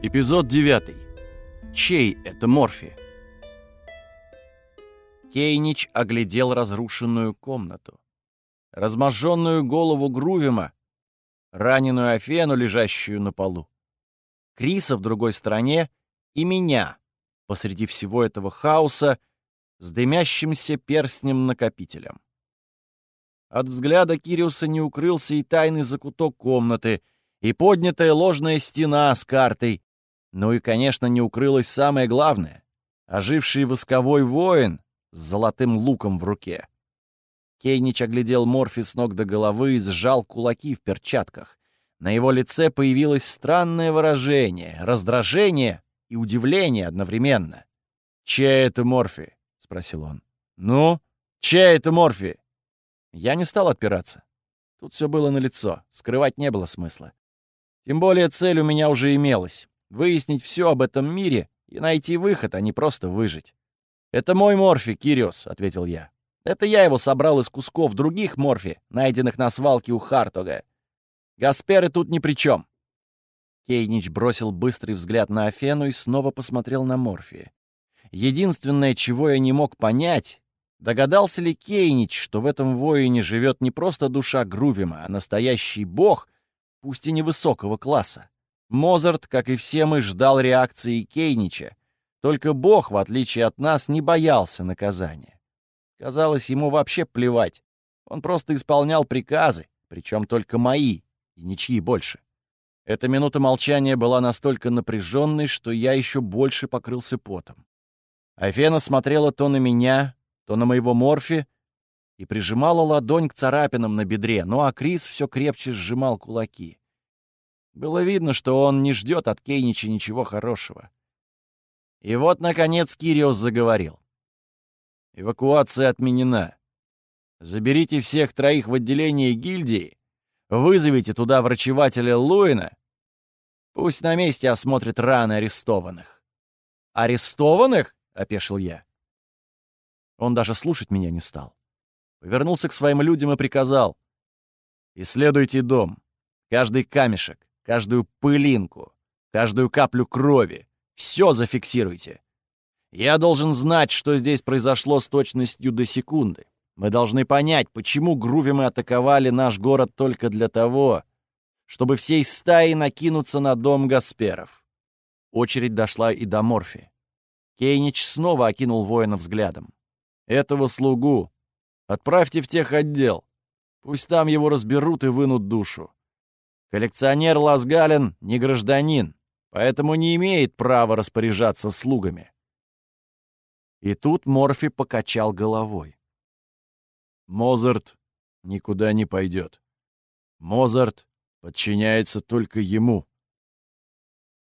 Эпизод 9. Чей это Морфи? Кейнич оглядел разрушенную комнату. Разможженную голову Грувима, раненую Афену, лежащую на полу. Криса в другой стороне и меня посреди всего этого хаоса с дымящимся перстнем-накопителем. От взгляда Кириуса не укрылся и тайный закуток комнаты, и поднятая ложная стена с картой, ну и, конечно, не укрылось самое главное — оживший восковой воин с золотым луком в руке. Кейнич оглядел Морфи с ног до головы и сжал кулаки в перчатках. На его лице появилось странное выражение, раздражение и удивление одновременно. «Чей это Морфи?» — спросил он. «Ну, чей это Морфи?» Я не стал отпираться. Тут все было налицо, скрывать не было смысла. Тем более цель у меня уже имелась выяснить все об этом мире и найти выход, а не просто выжить. «Это мой Морфи, Кириос», — ответил я. «Это я его собрал из кусков других Морфи, найденных на свалке у Хартога. Гасперы тут ни при чем». Кейнич бросил быстрый взгляд на Афену и снова посмотрел на Морфи. Единственное, чего я не мог понять, догадался ли Кейнич, что в этом воине живет не просто душа Грувима, а настоящий бог, пусть и невысокого класса. Мозарт, как и все мы, ждал реакции Кейнича. Только Бог, в отличие от нас, не боялся наказания. Казалось, ему вообще плевать. Он просто исполнял приказы, причем только мои, и ничьи больше. Эта минута молчания была настолько напряженной, что я еще больше покрылся потом. Афена смотрела то на меня, то на моего Морфи и прижимала ладонь к царапинам на бедре, ну а Крис все крепче сжимал кулаки. Было видно, что он не ждет от Кейнича ничего хорошего. И вот, наконец, Кириос заговорил. «Эвакуация отменена. Заберите всех троих в отделение гильдии, вызовите туда врачевателя Луина, пусть на месте осмотрит раны арестованных». «Арестованных?» — опешил я. Он даже слушать меня не стал. Повернулся к своим людям и приказал. «Исследуйте дом, каждый камешек, каждую пылинку, каждую каплю крови. Все зафиксируйте. Я должен знать, что здесь произошло с точностью до секунды. Мы должны понять, почему грувимы атаковали наш город только для того, чтобы всей стаей накинуться на дом Гасперов. Очередь дошла и до Морфи. Кейнич снова окинул воина взглядом. «Этого слугу отправьте в тех отдел. Пусть там его разберут и вынут душу. Коллекционер Лазгален не гражданин, поэтому не имеет права распоряжаться слугами. И тут Морфи покачал головой. Мозарт никуда не пойдет. Мозарт подчиняется только ему.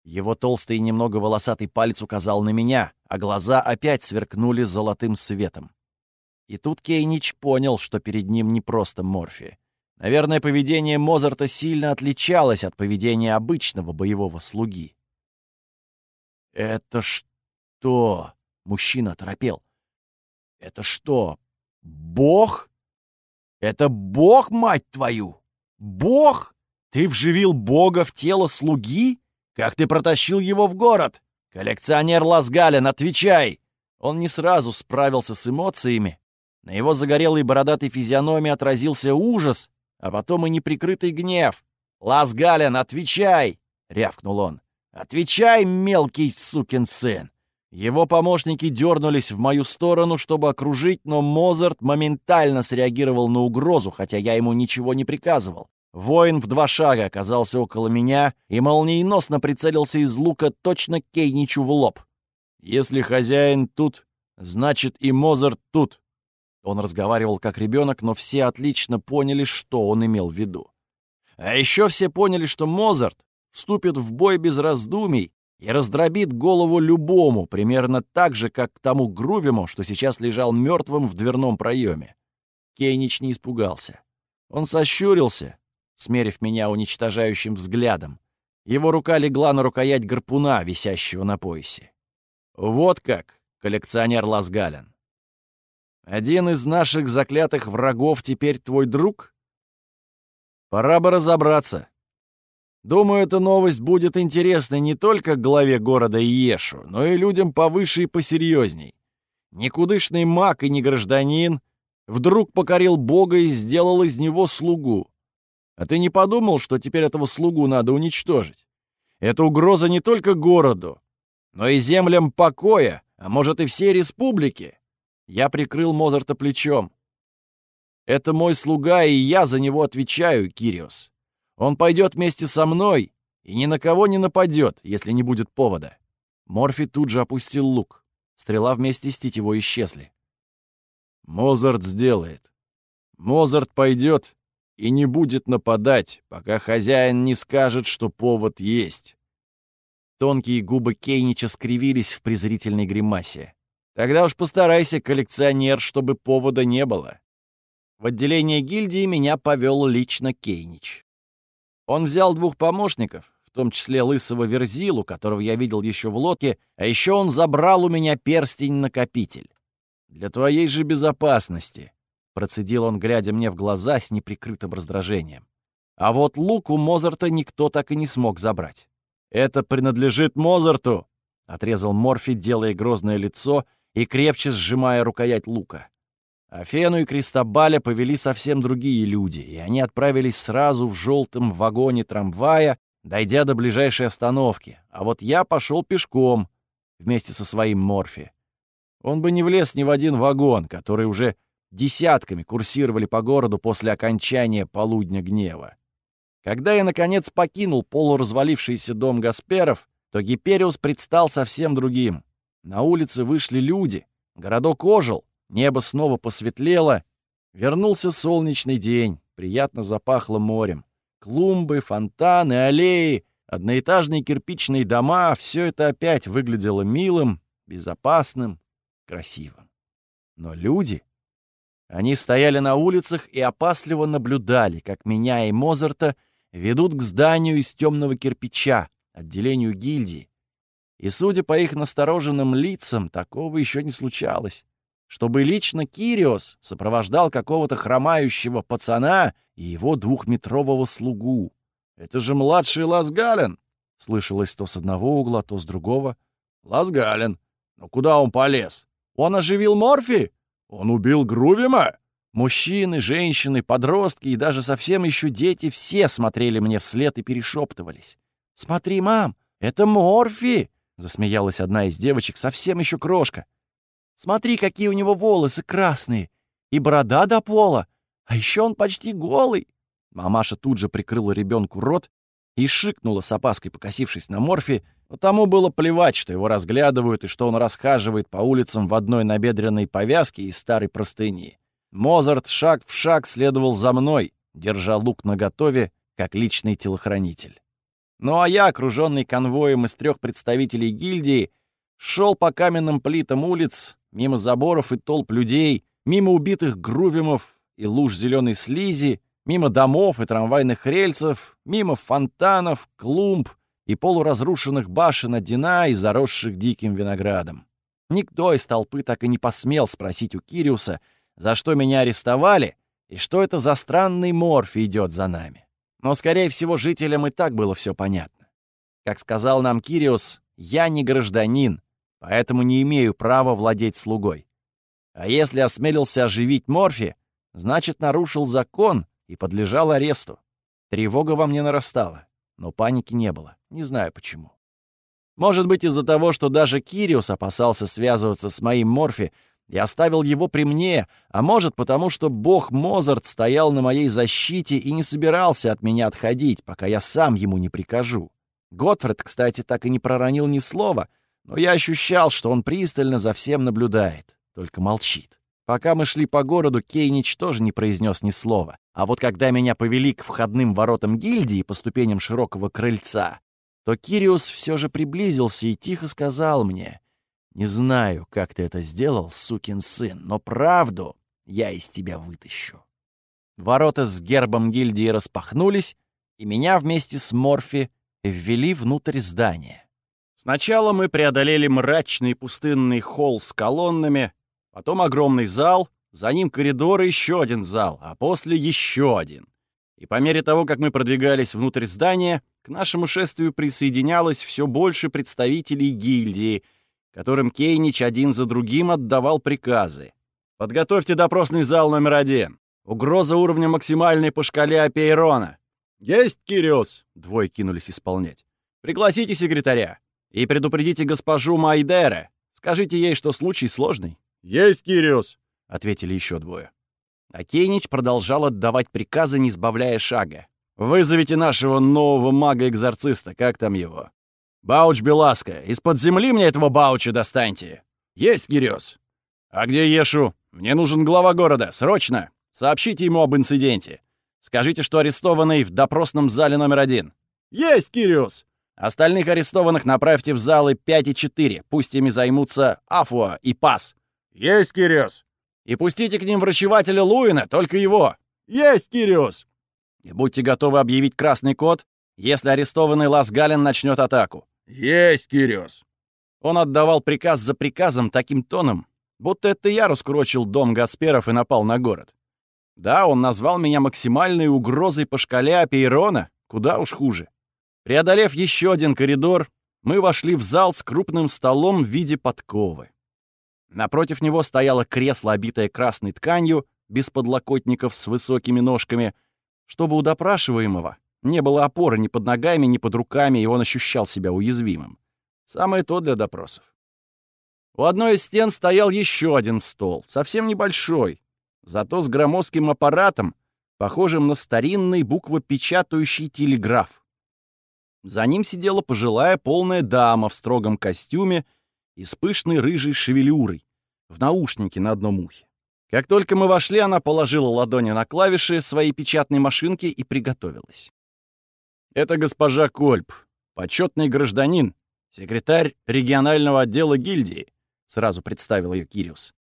Его толстый и немного волосатый палец указал на меня, а глаза опять сверкнули золотым светом. И тут Кейнич понял, что перед ним не просто Морфи. Наверное, поведение Мозарта сильно отличалось от поведения обычного боевого слуги. «Это что?» — мужчина торопел. «Это что, бог? Это бог, мать твою? Бог? Ты вживил бога в тело слуги? Как ты протащил его в город? Коллекционер Лазгалин, отвечай!» Он не сразу справился с эмоциями. На его загорелой бородатой физиономии отразился ужас, а потом и неприкрытый гнев. «Лас Гален, отвечай!» — рявкнул он. «Отвечай, мелкий сукин сын!» Его помощники дернулись в мою сторону, чтобы окружить, но Мозарт моментально среагировал на угрозу, хотя я ему ничего не приказывал. Воин в два шага оказался около меня и молниеносно прицелился из лука точно Кейничу в лоб. «Если хозяин тут, значит и Мозарт тут», он разговаривал как ребенок, но все отлично поняли, что он имел в виду. А еще все поняли, что Мозарт вступит в бой без раздумий и раздробит голову любому, примерно так же, как тому Грувиму, что сейчас лежал мертвым в дверном проеме. Кейнич не испугался. Он сощурился, смерив меня уничтожающим взглядом. Его рука легла на рукоять гарпуна, висящего на поясе. «Вот как, коллекционер Лазгален. Один из наших заклятых врагов теперь твой друг? Пора бы разобраться. Думаю, эта новость будет интересна не только главе города Иешу, но и людям повыше и посерьезней. Никудышный маг и не гражданин вдруг покорил Бога и сделал из него слугу. А ты не подумал, что теперь этого слугу надо уничтожить? Это угроза не только городу, но и землям покоя, а может и всей республике. Я прикрыл Мозарта плечом. Это мой слуга, и я за него отвечаю, Кириос. Он пойдет вместе со мной и ни на кого не нападет, если не будет повода. Морфи тут же опустил лук. Стрела вместе с тетивой исчезли. Мозарт сделает. Мозарт пойдет и не будет нападать, пока хозяин не скажет, что повод есть. Тонкие губы Кейнича скривились в презрительной гримасе. Тогда уж постарайся, коллекционер, чтобы повода не было. В отделение гильдии меня повел лично Кейнич. Он взял двух помощников, в том числе лысого Верзилу, которого я видел еще в лодке, а еще он забрал у меня перстень-накопитель. Для твоей же безопасности, — процедил он, глядя мне в глаза с неприкрытым раздражением. А вот лук у Мозарта никто так и не смог забрать. «Это принадлежит Мозарту!» — отрезал Морфи, делая грозное лицо и крепче сжимая рукоять лука. Афену и Кристобаля повели совсем другие люди, и они отправились сразу в желтом вагоне трамвая, дойдя до ближайшей остановки. А вот я пошел пешком вместе со своим Морфи. Он бы не влез ни в один вагон, который уже десятками курсировали по городу после окончания полудня гнева. Когда я, наконец, покинул полуразвалившийся дом Гасперов, то Гипериус предстал совсем другим. На улице вышли люди, городок ожил, Небо снова посветлело. Вернулся солнечный день. Приятно запахло морем. Клумбы, фонтаны, аллеи, одноэтажные кирпичные дома — все это опять выглядело милым, безопасным, красивым. Но люди... Они стояли на улицах и опасливо наблюдали, как меня и Мозарта ведут к зданию из темного кирпича, отделению гильдии. И, судя по их настороженным лицам, такого еще не случалось чтобы лично Кириос сопровождал какого-то хромающего пацана и его двухметрового слугу. «Это же младший Лазгален!» — слышалось то с одного угла, то с другого. «Лазгален! Но куда он полез? Он оживил Морфи? Он убил Грувима?» Мужчины, женщины, подростки и даже совсем еще дети все смотрели мне вслед и перешептывались. «Смотри, мам, это Морфи!» — засмеялась одна из девочек, совсем еще крошка. Смотри, какие у него волосы красные. И борода до пола. А еще он почти голый. Мамаша тут же прикрыла ребенку рот и шикнула с опаской, покосившись на Морфи, но тому было плевать, что его разглядывают и что он расхаживает по улицам в одной набедренной повязке из старой простыни. Мозарт шаг в шаг следовал за мной, держа лук наготове, как личный телохранитель. Ну а я, окруженный конвоем из трех представителей гильдии, шел по каменным плитам улиц, мимо заборов и толп людей, мимо убитых грувимов и луж зеленой слизи, мимо домов и трамвайных рельсов, мимо фонтанов, клумб и полуразрушенных башен от Дина и заросших диким виноградом. Никто из толпы так и не посмел спросить у Кириуса, за что меня арестовали и что это за странный морф идет за нами. Но, скорее всего, жителям и так было все понятно. Как сказал нам Кириус, я не гражданин, поэтому не имею права владеть слугой. А если осмелился оживить Морфи, значит, нарушил закон и подлежал аресту. Тревога во мне нарастала, но паники не было, не знаю почему. Может быть, из-за того, что даже Кириус опасался связываться с моим Морфи и оставил его при мне, а может, потому что бог Мозарт стоял на моей защите и не собирался от меня отходить, пока я сам ему не прикажу. Готфред, кстати, так и не проронил ни слова — но я ощущал, что он пристально за всем наблюдает, только молчит. Пока мы шли по городу, Кейнич тоже не произнес ни слова. А вот когда меня повели к входным воротам гильдии по ступеням широкого крыльца, то Кириус все же приблизился и тихо сказал мне, «Не знаю, как ты это сделал, сукин сын, но правду я из тебя вытащу». Ворота с гербом гильдии распахнулись, и меня вместе с Морфи ввели внутрь здания. Сначала мы преодолели мрачный пустынный холл с колоннами, потом огромный зал, за ним коридор и еще один зал, а после еще один. и по мере того, как мы продвигались внутрь здания, к нашему шествию присоединялось все больше представителей гильдии, которым Кейнич один за другим отдавал приказы. «Подготовьте допросный зал номер один. Угроза уровня максимальной по шкале Апейрона». «Есть, Кириос!» — двое кинулись исполнять. «Пригласите секретаря и предупредите госпожу Майдере. Скажите ей, что случай сложный». «Есть, Кириос!» — ответили еще двое. А Кейнич продолжал отдавать приказы, не сбавляя шага. «Вызовите нашего нового мага-экзорциста, как там его? Бауч Беласка, из-под земли мне этого Бауча достаньте!» «Есть, Кириос!» «А где Ешу? Мне нужен глава города, срочно! Сообщите ему об инциденте. Скажите, что арестованный в допросном зале номер один». «Есть, Кириос!» «Остальных арестованных направьте в залы 5 и 4, пусть ими займутся Афуа и Пас». «Есть, Кириос!» И пустите к ним врачевателя Луина, только его. Есть, Кириус! И будьте готовы объявить красный код, если арестованный Лас Гален начнет атаку. Есть, Кириус! Он отдавал приказ за приказом таким тоном, будто это я раскурочил дом Гасперов и напал на город. Да, он назвал меня максимальной угрозой по шкале Апейрона, куда уж хуже. Преодолев еще один коридор, мы вошли в зал с крупным столом в виде подковы. Напротив него стояло кресло, обитое красной тканью, без подлокотников с высокими ножками, чтобы у допрашиваемого не было опоры ни под ногами, ни под руками, и он ощущал себя уязвимым. Самое то для допросов. У одной из стен стоял еще один стол, совсем небольшой, зато с громоздким аппаратом, похожим на старинный буквопечатающий телеграф. За ним сидела пожилая полная дама в строгом костюме и с пышной рыжей шевелюрой, в наушнике на одном ухе. Как только мы вошли, она положила ладони на клавиши своей печатной машинки и приготовилась. «Это госпожа Кольп, почетный гражданин, секретарь регионального отдела гильдии», — сразу представил ее Кириус.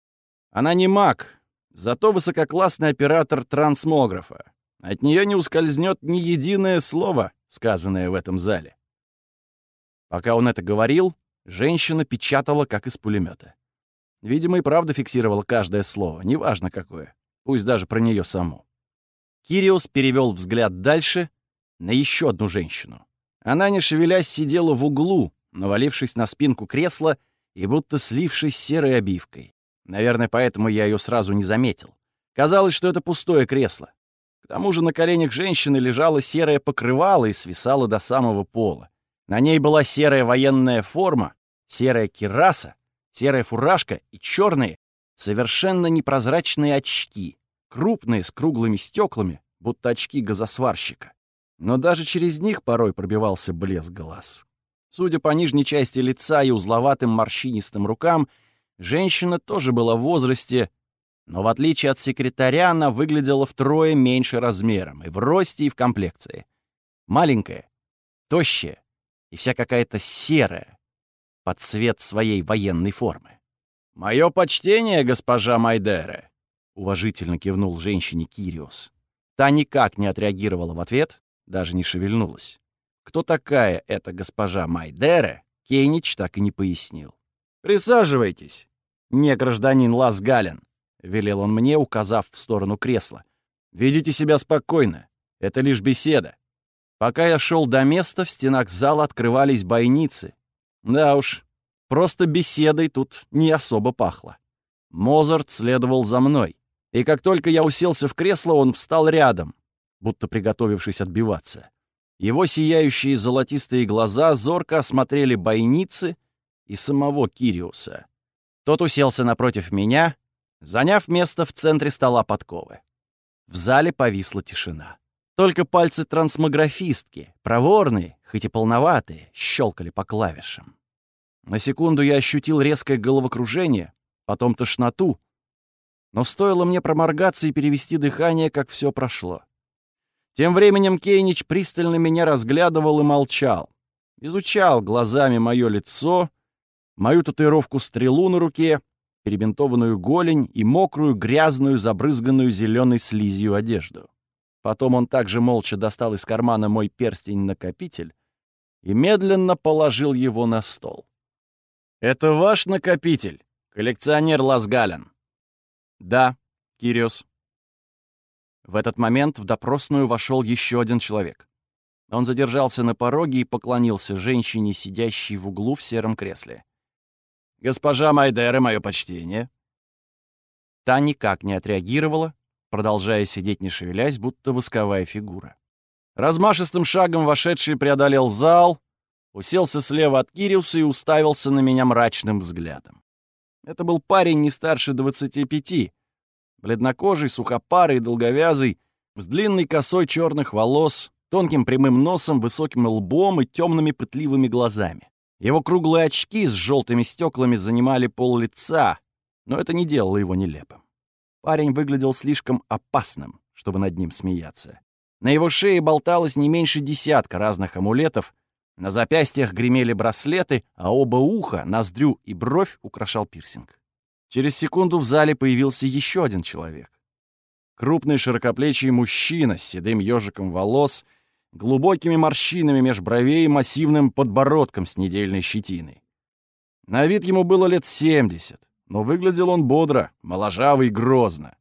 «Она не маг, зато высококлассный оператор трансмографа. От нее не ускользнет ни единое слово, сказанное в этом зале». Пока он это говорил, Женщина печатала, как из пулемета. Видимо, и правда фиксировала каждое слово, неважно какое, пусть даже про нее саму. Кириус перевел взгляд дальше на еще одну женщину. Она, не шевелясь, сидела в углу, навалившись на спинку кресла и будто слившись серой обивкой. Наверное, поэтому я ее сразу не заметил. Казалось, что это пустое кресло. К тому же на коленях женщины лежало серое покрывало и свисало до самого пола. На ней была серая военная форма, серая кираса, серая фуражка и черные, совершенно непрозрачные очки, крупные, с круглыми стеклами, будто очки газосварщика. Но даже через них порой пробивался блеск глаз. Судя по нижней части лица и узловатым морщинистым рукам, женщина тоже была в возрасте, но в отличие от секретаря она выглядела втрое меньше размером и в росте, и в комплекции. Маленькая, тощая и вся какая-то серая, под цвет своей военной формы. «Мое почтение, госпожа Майдере!» — уважительно кивнул женщине Кириос. Та никак не отреагировала в ответ, даже не шевельнулась. Кто такая эта госпожа Майдере, Кейнич так и не пояснил. «Присаживайтесь, не гражданин Лас Гален», — велел он мне, указав в сторону кресла. «Ведите себя спокойно. Это лишь беседа». Пока я шел до места, в стенах зала открывались бойницы, да уж, просто беседой тут не особо пахло. Мозарт следовал за мной, и как только я уселся в кресло, он встал рядом, будто приготовившись отбиваться. Его сияющие золотистые глаза зорко осмотрели бойницы и самого Кириуса. Тот уселся напротив меня, заняв место в центре стола подковы. В зале повисла тишина. Только пальцы трансмографистки, проворные, хоть и полноватые, щелкали по клавишам. На секунду я ощутил резкое головокружение, потом тошноту, но стоило мне проморгаться и перевести дыхание, как все прошло. Тем временем Кейнич пристально меня разглядывал и молчал. Изучал глазами мое лицо, мою татуировку-стрелу на руке, перебинтованную голень и мокрую, грязную, забрызганную зеленой слизью одежду. Потом он также молча достал из кармана мой перстень-накопитель и медленно положил его на стол. «Это ваш накопитель, коллекционер Ласгален?» «Да, Кириос». В этот момент в допросную вошел еще один человек. Он задержался на пороге и поклонился женщине, сидящей в углу в сером кресле. «Госпожа Майдера, мое почтение!» Та никак не отреагировала, продолжая сидеть не шевелясь, будто восковая фигура. Размашистым шагом вошедший преодолел зал, уселся слева от Кириуса и уставился на меня мрачным взглядом. Это был парень не старше 25, бледнокожий, сухопарый, долговязый, с длинной косой черных волос, тонким прямым носом, высоким лбом и темными пытливыми глазами. Его круглые очки с желтыми стеклами занимали пол лица, но это не делало его нелепым. Парень выглядел слишком опасным, чтобы над ним смеяться. На его шее болталось не меньше десятка разных амулетов, на запястьях гремели браслеты, а оба уха, ноздрю и бровь украшал пирсинг. Через секунду в зале появился еще один человек. Крупный широкоплечий мужчина с седым ежиком волос, глубокими морщинами меж бровей и массивным подбородком с недельной щетиной. На вид ему было лет семьдесят, но выглядел он бодро, моложаво и грозно.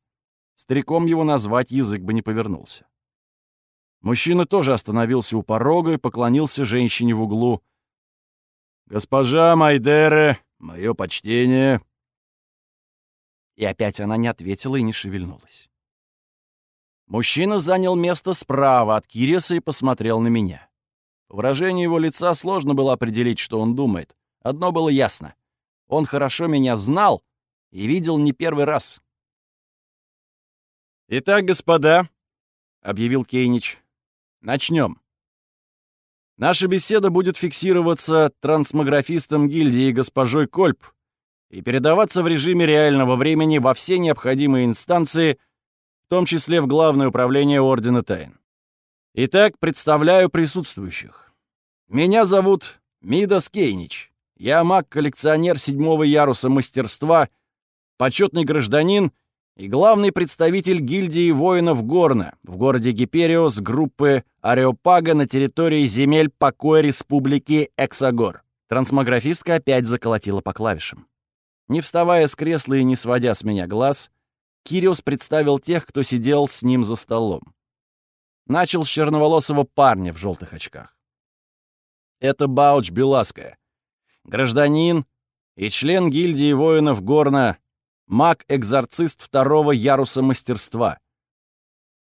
Стариком его назвать язык бы не повернулся. Мужчина тоже остановился у порога и поклонился женщине в углу. «Госпожа Майдере, мое почтение!» И опять она не ответила и не шевельнулась. Мужчина занял место справа от Кириса и посмотрел на меня. По выражению его лица сложно было определить, что он думает. Одно было ясно. Он хорошо меня знал и видел не первый раз. «Итак, господа», — объявил Кейнич, — «начнем. Наша беседа будет фиксироваться трансмографистом гильдии госпожой Кольп и передаваться в режиме реального времени во все необходимые инстанции, в том числе в Главное управление Ордена Тайн. Итак, представляю присутствующих. Меня зовут Мидас Кейнич. Я маг-коллекционер седьмого яруса мастерства, почетный гражданин и главный представитель гильдии воинов Горна в городе Гипериос группы Ареопага на территории земель покоя Республики Эксагор. Трансмографистка опять заколотила по клавишам. Не вставая с кресла и не сводя с меня глаз, Кириус представил тех, кто сидел с ним за столом. Начал с черноволосого парня в желтых очках. Это Бауч Беласка, гражданин и член гильдии воинов Горна, маг-экзорцист второго яруса мастерства.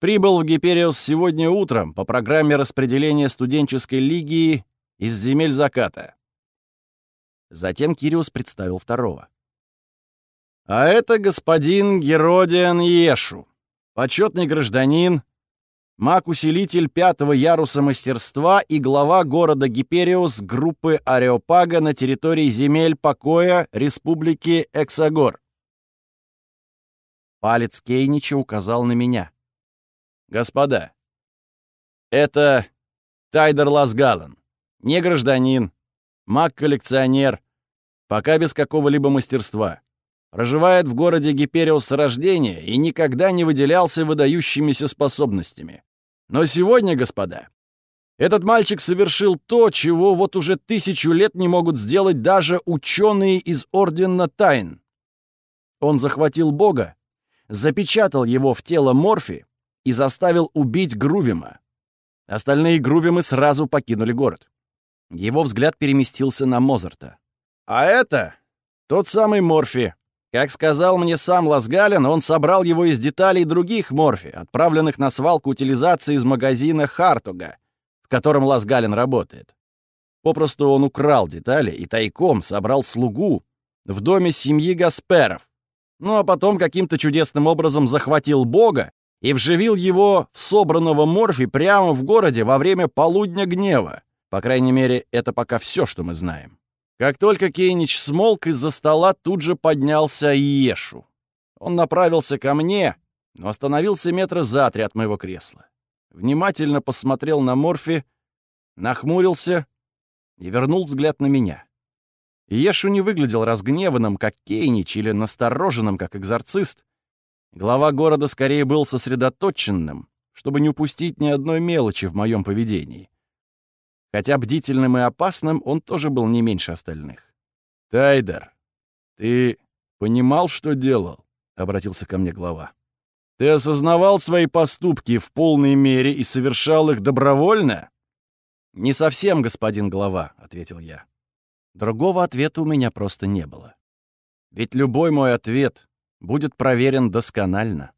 Прибыл в Гипериус сегодня утром по программе распределения студенческой лиги из земель заката. Затем Кириус представил второго. А это господин Геродиан Ешу, почетный гражданин, маг-усилитель пятого яруса мастерства и глава города Гипериус группы Ареопага на территории земель покоя Республики Эксагор. Палец Кейнича указал на меня. «Господа, это Тайдер Ласгалан, не гражданин, маг-коллекционер, пока без какого-либо мастерства проживает в городе Гипериус с рождения и никогда не выделялся выдающимися способностями. Но сегодня, господа, этот мальчик совершил то, чего вот уже тысячу лет не могут сделать даже ученые из Ордена Тайн. Он захватил Бога, запечатал его в тело Морфи и заставил убить Грувима. Остальные Грувимы сразу покинули город. Его взгляд переместился на Мозарта. «А это тот самый Морфи, как сказал мне сам Ласгалин, он собрал его из деталей других морфи, отправленных на свалку утилизации из магазина Хартуга, в котором Ласгалин работает. Попросту он украл детали и тайком собрал слугу в доме семьи Гасперов. Ну а потом каким-то чудесным образом захватил Бога и вживил его в собранного морфи прямо в городе во время полудня гнева. По крайней мере, это пока все, что мы знаем. Как только Кейнич смолк, из-за стола тут же поднялся Иешу. Он направился ко мне, но остановился метра за три от моего кресла. Внимательно посмотрел на Морфи, нахмурился и вернул взгляд на меня. Иешу не выглядел разгневанным, как Кейнич, или настороженным, как экзорцист. Глава города скорее был сосредоточенным, чтобы не упустить ни одной мелочи в моем поведении. Хотя бдительным и опасным он тоже был не меньше остальных. «Тайдер, ты понимал, что делал?» — обратился ко мне глава. Ты осознавал свои поступки в полной мере и совершал их добровольно? Не совсем, господин глава, ответил я. Другого ответа у меня просто не было. Ведь любой мой ответ будет проверен досконально.